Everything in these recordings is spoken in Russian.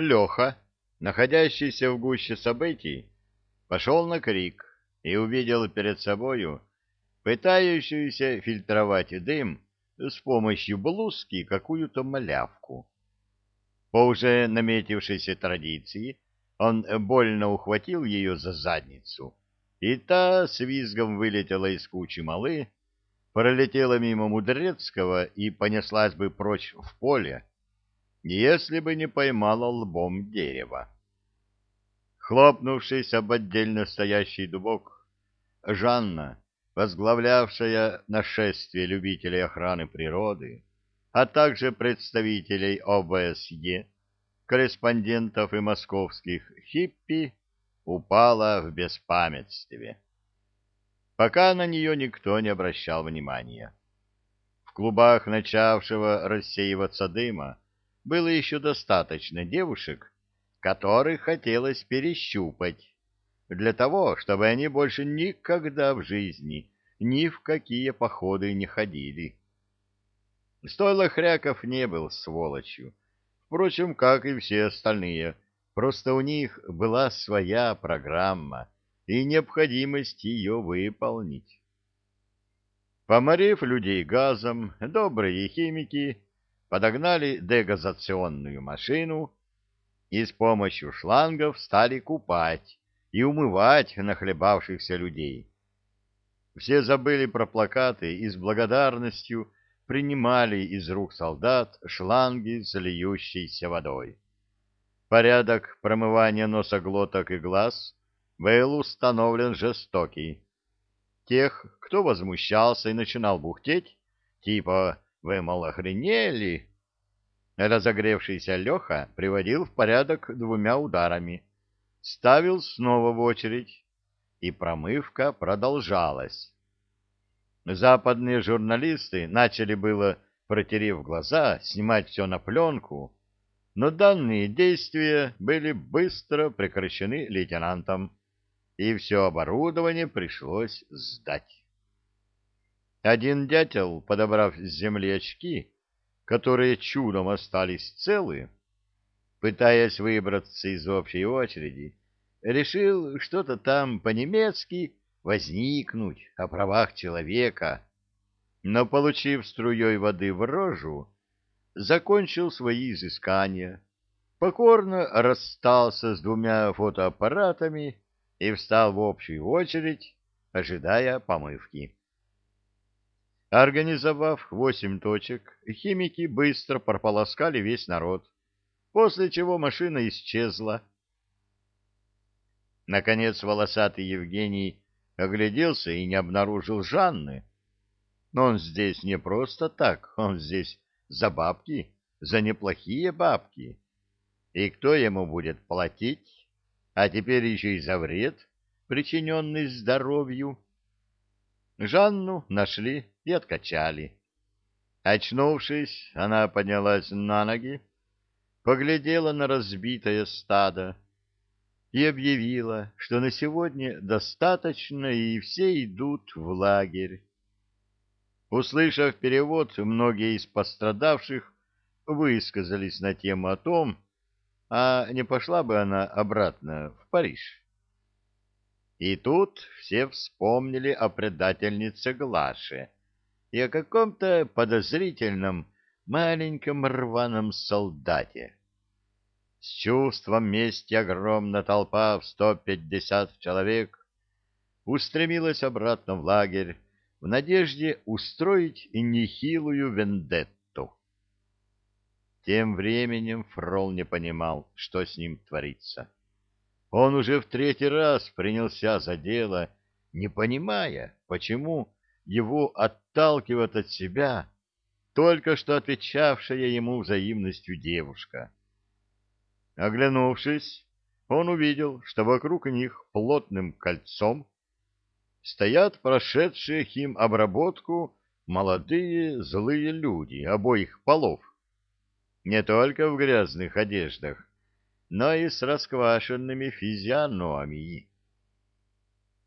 Леха, находящийся в гуще событий, пошел на крик и увидел перед собою пытающуюся фильтровать дым с помощью блузки какую-то малявку. По уже наметившейся традиции он больно ухватил ее за задницу, и та с визгом вылетела из кучи малы, пролетела мимо Мудрецкого и понеслась бы прочь в поле, если бы не поймала лбом дерево. Хлопнувшись об отдельно стоящий дубок, Жанна, возглавлявшая нашествие любителей охраны природы, а также представителей ОБСЕ, корреспондентов и московских хиппи, упала в беспамятстве. Пока на нее никто не обращал внимания. В клубах начавшего рассеиваться дыма было еще достаточно девушек, которых хотелось перещупать, для того, чтобы они больше никогда в жизни ни в какие походы не ходили. Стойло Хряков не был сволочью, впрочем, как и все остальные, просто у них была своя программа и необходимость ее выполнить. Поморив людей газом, добрые химики подогнали дегазационную машину и с помощью шлангов стали купать и умывать нахлебавшихся людей. Все забыли про плакаты и с благодарностью принимали из рук солдат шланги с льющейся водой. Порядок промывания носоглоток и глаз был установлен жестокий. Тех, кто возмущался и начинал бухтеть, типа «Вы, мол, охренели?» Разогревшийся Леха приводил в порядок двумя ударами, ставил снова в очередь, и промывка продолжалась. Западные журналисты начали было, протерев глаза, снимать все на пленку, но данные действия были быстро прекращены лейтенантом, и все оборудование пришлось сдать. Один дятел, подобрав с земли очки, которые чудом остались целы, пытаясь выбраться из общей очереди, решил что-то там по-немецки возникнуть о правах человека, но, получив струей воды в рожу, закончил свои изыскания, покорно расстался с двумя фотоаппаратами и встал в общую очередь, ожидая помывки. Организовав восемь точек, химики быстро прополоскали весь народ, после чего машина исчезла. Наконец волосатый Евгений огляделся и не обнаружил Жанны. Но он здесь не просто так, он здесь за бабки, за неплохие бабки. И кто ему будет платить? А теперь еще и за вред, причиненный здоровью. Жанну нашли и откачали. Очнувшись, она поднялась на ноги, поглядела на разбитое стадо и объявила, что на сегодня достаточно, и все идут в лагерь. Услышав перевод, многие из пострадавших высказались на тему о том, а не пошла бы она обратно в Париж. И тут все вспомнили о предательнице Глаше и о каком-то подозрительном маленьком рваном солдате. С чувством мести огромная толпа в сто пятьдесят человек устремилась обратно в лагерь в надежде устроить нехилую вендетту. Тем временем Фрол не понимал, что с ним творится. Он уже в третий раз принялся за дело, не понимая, почему его отталкивает от себя только что отвечавшая ему взаимностью девушка. Оглянувшись, он увидел, что вокруг них плотным кольцом стоят прошедшие им обработку молодые злые люди обоих полов, не только в грязных одеждах, но и с расквашенными физиономией.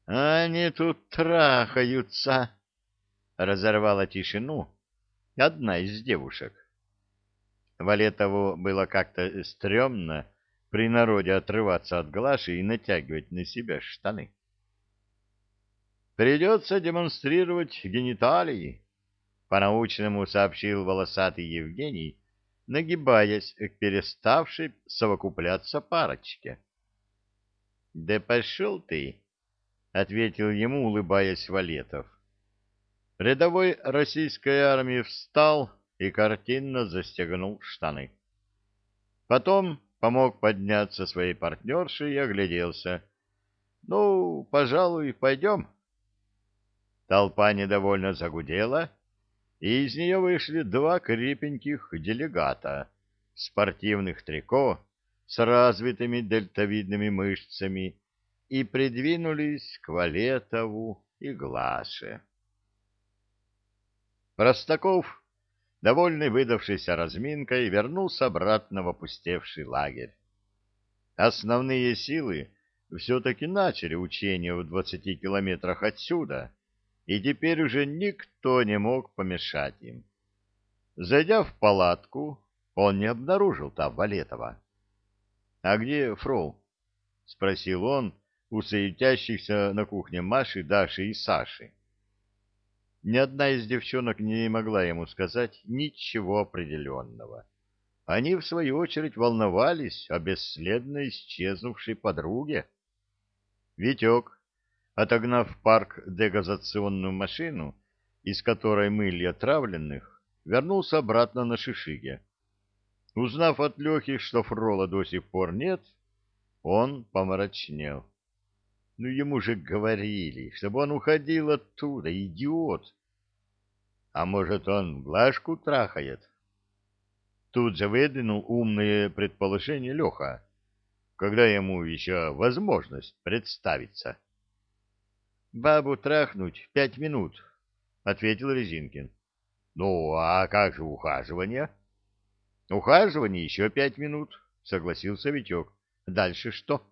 «Они тут трахаются!» — разорвала тишину одна из девушек. Валетову было как-то стрёмно при народе отрываться от Глаши и натягивать на себя штаны. «Придется демонстрировать гениталии», — по-научному сообщил волосатый Евгений, нагибаясь к переставшей совокупляться парочке. — Да пошел ты, — ответил ему, улыбаясь Валетов. Рядовой российской армии встал и картинно застегнул штаны. Потом помог подняться своей партнерше и огляделся. — Ну, пожалуй, пойдем. Толпа недовольно загудела, — и из нее вышли два крепеньких делегата в спортивных трико с развитыми дельтовидными мышцами и придвинулись к Валетову и Глаше. Простаков, довольный выдавшейся разминкой, вернулся обратно в опустевший лагерь. Основные силы все-таки начали учение в двадцати километрах отсюда — и теперь уже никто не мог помешать им. Зайдя в палатку, он не обнаружил там Валетова. — А где Фрол? — спросил он у суетящихся на кухне Маши, Даши и Саши. Ни одна из девчонок не могла ему сказать ничего определенного. Они, в свою очередь, волновались о бесследно исчезнувшей подруге. Витек, Отогнав в парк дегазационную машину, из которой мыли отравленных, вернулся обратно на Шишиге. Узнав от Лехи, что Фрола до сих пор нет, он помрачнел. Ну, ему же говорили, чтобы он уходил оттуда, идиот. А может, он Глашку трахает? Тут же выдвинул умное предположение Леха, когда ему еще возможность представиться. Бабу трахнуть пять минут, — ответил Резинкин. — Ну, а как же ухаживание? — Ухаживание еще пять минут, — согласился Витек. — Дальше что?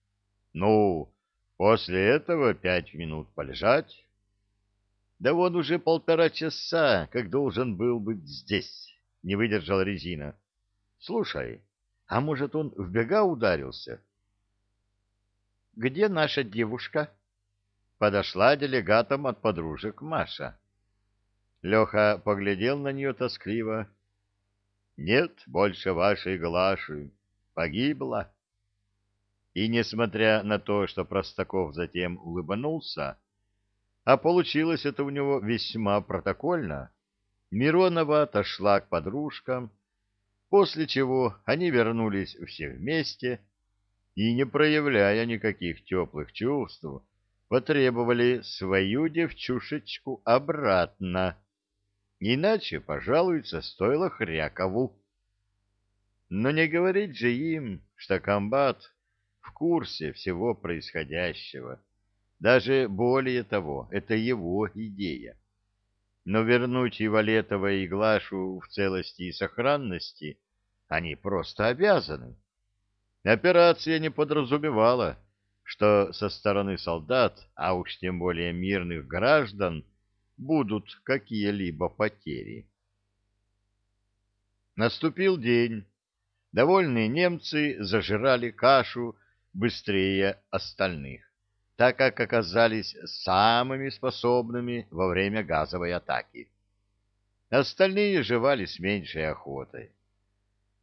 — Ну, после этого пять минут полежать. — Да он уже полтора часа, как должен был быть здесь, — не выдержал Резина. — Слушай, а может, он в бега ударился? — Где наша девушка? — подошла делегатом от подружек Маша. Леха поглядел на нее тоскливо. «Нет больше вашей Глаши. Погибла». И, несмотря на то, что Простаков затем улыбнулся, а получилось это у него весьма протокольно, Миронова отошла к подружкам, после чего они вернулись все вместе и, не проявляя никаких теплых чувств, потребовали свою девчушечку обратно, иначе пожалуется стоило Хрякову. Но не говорить же им, что комбат в курсе всего происходящего. Даже более того, это его идея. Но вернуть и Валетова, и Глашу в целости и сохранности они просто обязаны. Операция не подразумевала что со стороны солдат, а уж тем более мирных граждан, будут какие-либо потери. Наступил день. Довольные немцы зажирали кашу быстрее остальных, так как оказались самыми способными во время газовой атаки. Остальные жевали с меньшей охотой.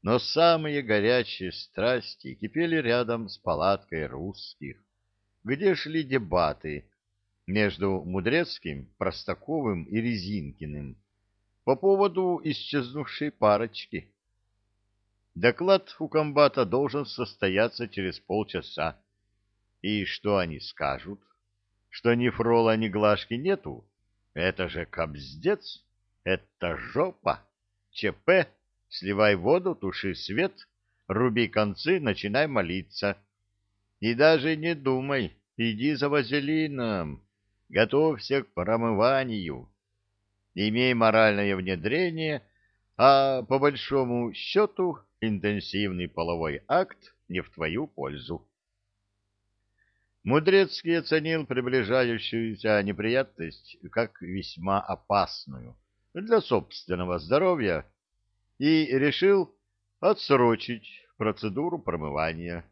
Но самые горячие страсти кипели рядом с палаткой русских, где шли дебаты между Мудрецким, Простаковым и Резинкиным по поводу исчезнувшей парочки. Доклад у комбата должен состояться через полчаса. И что они скажут? Что ни Фрола, ни Глашки нету? Это же кобздец! Это жопа! ЧП! Сливай воду, туши свет, руби концы, начинай молиться. И даже не думай, иди за вазелином, готовься к промыванию. Имей моральное внедрение, а по большому счету интенсивный половой акт не в твою пользу. Мудрецкий оценил приближающуюся неприятность как весьма опасную для собственного здоровья и решил отсрочить процедуру промывания.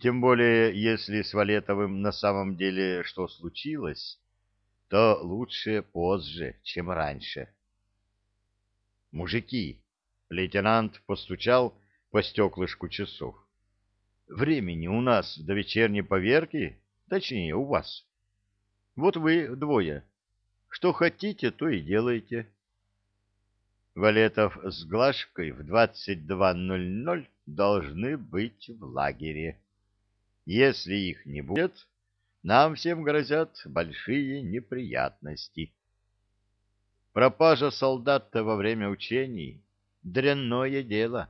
Тем более, если с Валетовым на самом деле что случилось, то лучше позже, чем раньше. «Мужики!» — лейтенант постучал по стеклышку часов. «Времени у нас до вечерней поверки, точнее, у вас. Вот вы двое. Что хотите, то и делайте». Валетов с Глашкой в 22.00 должны быть в лагере. Если их не будет, нам всем грозят большие неприятности. Пропажа солдата во время учений — дрянное дело.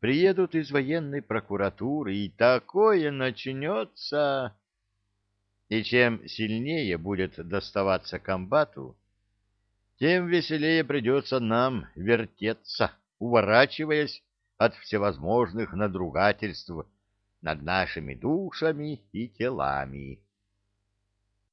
Приедут из военной прокуратуры, и такое начнется. И чем сильнее будет доставаться комбату, тем веселее придется нам вертеться, уворачиваясь от всевозможных надругательств над нашими душами и телами.